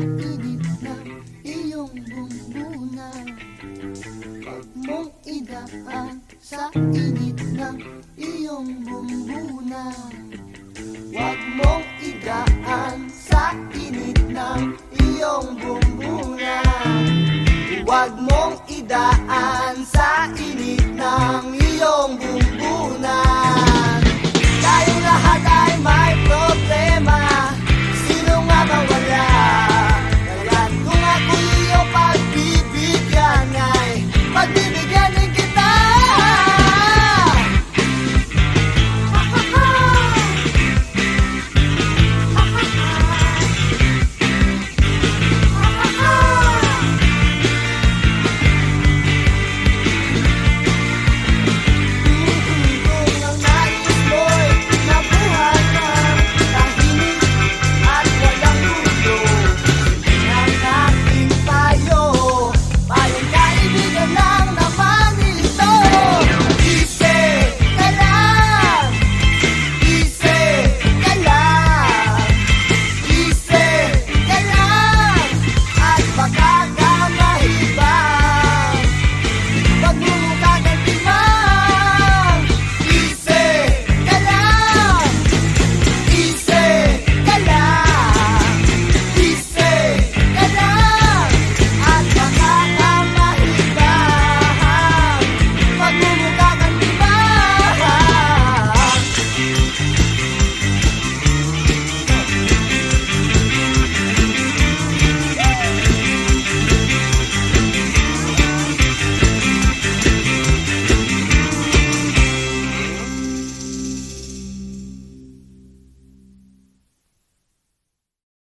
init ng iyong bumbunan Huwag mong idaan sa init ng iyong bumbunan Huwag mong idaan sa init ng iyong bumbunan Huwag mong idaan